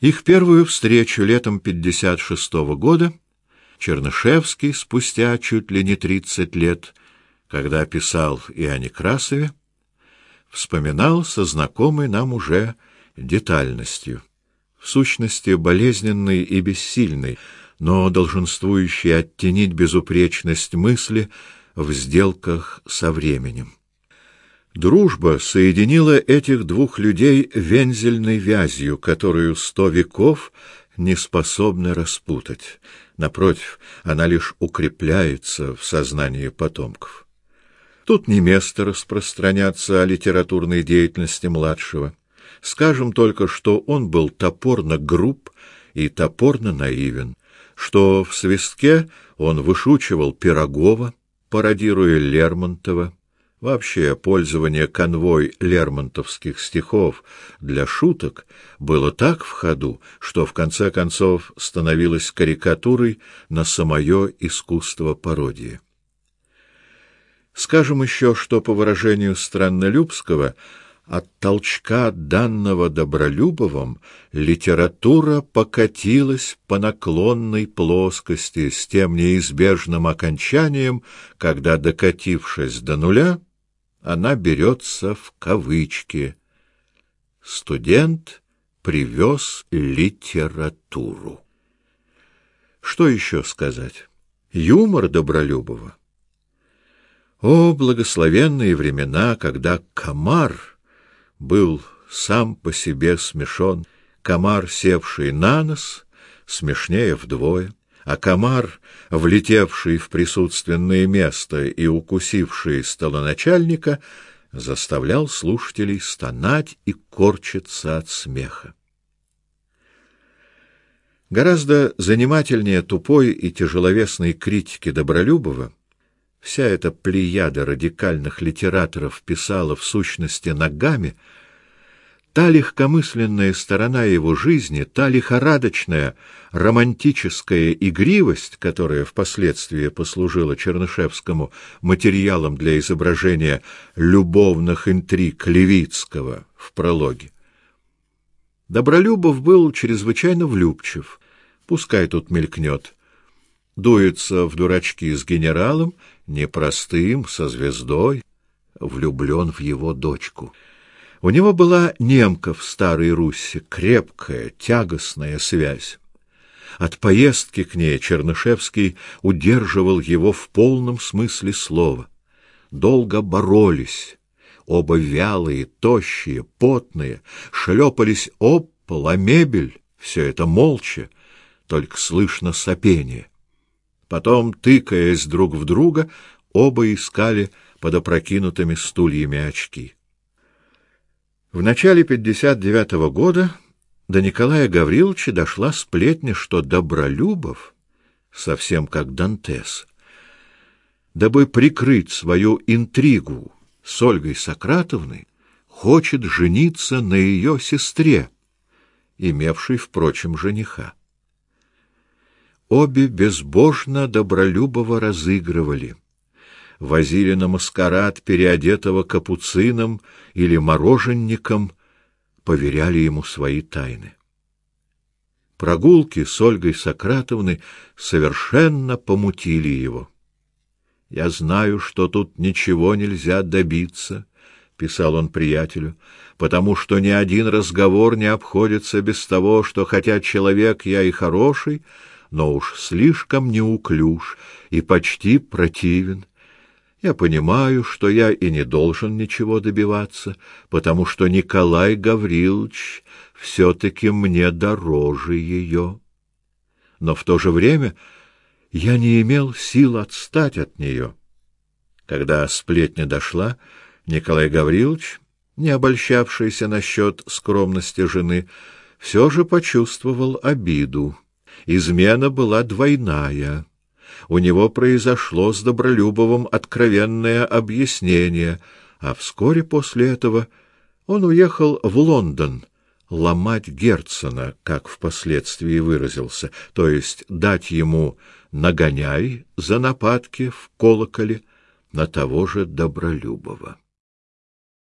Их первую встречу летом 56 -го года Чернышевский спустя чуть ли не тридцать лет, когда писал и о Некрасове, вспоминал со знакомой нам уже детальностью, в сущности болезненной и бессильной, но долженствующей оттенить безупречность мысли в сделках со временем. Дружба соединила этих двух людей вензельной вязью, которую сто веков не способны распутать. Напротив, она лишь укрепляется в сознании потомков. Тут не место распространяться о литературной деятельности младшего. Скажем только, что он был топорно груб и топорно наивен, что в свистке он вышучивал Пирогова, пародируя Лермонтова, Вообще, пользование конвой лермонтовских стихов для шуток было так в ходу, что в конце концов становилось карикатурой на самое искусство пародии. Скажем еще, что по выражению Страннолюбского от толчка данного Добролюбовым литература покатилась по наклонной плоскости с тем неизбежным окончанием, когда, докатившись до нуля, она берется в кавычки. Студент привез литературу. Что еще сказать? Юмор Добролюбова. О, благословенные времена, когда комар был сам по себе смешон, комар, севший на нос, смешнее вдвое а комар, влетевший в присутственное место и укусивший столоначальника, заставлял слушателей стонать и корчиться от смеха. Гораздо занимательнее тупой и тяжеловесной критики Добролюбова вся эта плеяда радикальных литераторов писала в сущности ногами — Та легкомысленная сторона его жизни, та лихорадочная, романтическая игривость, которая впоследствии послужила Чернышевскому материалом для изображения любовных интриг Левицкого в прологе. Добролюбов был чрезвычайно влюбчив, пускай тут мелькнет. Дуется в дурачки с генералом, непростым, со звездой, влюблен в его дочку — у него была немка в Старой Руси, крепкая, тягостная связь. От поездки к ней Чернышевский удерживал его в полном смысле слова. Долго боролись, оба вялые, тощие, потные, шлепались об пол, а мебель, все это молча, только слышно сопение. Потом, тыкаясь друг в друга, оба искали под опрокинутыми стульями очки. В начале 59 -го года до Николая Гавриловича дошла сплетня, что Добролюбов, совсем как Дантес, дабы прикрыть свою интригу с Ольгой Сократовной, хочет жениться на ее сестре, имевшей, впрочем, жениха. Обе безбожно Добролюбова разыгрывали — возили на маскарад переодетого капуцином или мороженником, поверяли ему свои тайны. Прогулки с Ольгой Сократовной совершенно помутили его. Я знаю, что тут ничего нельзя добиться, писал он приятелю, потому что ни один разговор не обходится без того, что хотя человек я и хороший, но уж слишком неуклюж и почти противен. Я понимаю, что я и не должен ничего добиваться, потому что Николай Гаврилович все-таки мне дороже ее. Но в то же время я не имел сил отстать от нее. Когда сплетня дошла, Николай Гаврилович, не обольщавшийся насчет скромности жены, все же почувствовал обиду. Измена была двойная у него произошло с Добролюбовым откровенное объяснение, а вскоре после этого он уехал в Лондон ломать Герцена, как впоследствии выразился, то есть дать ему нагоняй за нападки в колоколе на того же Добролюбова.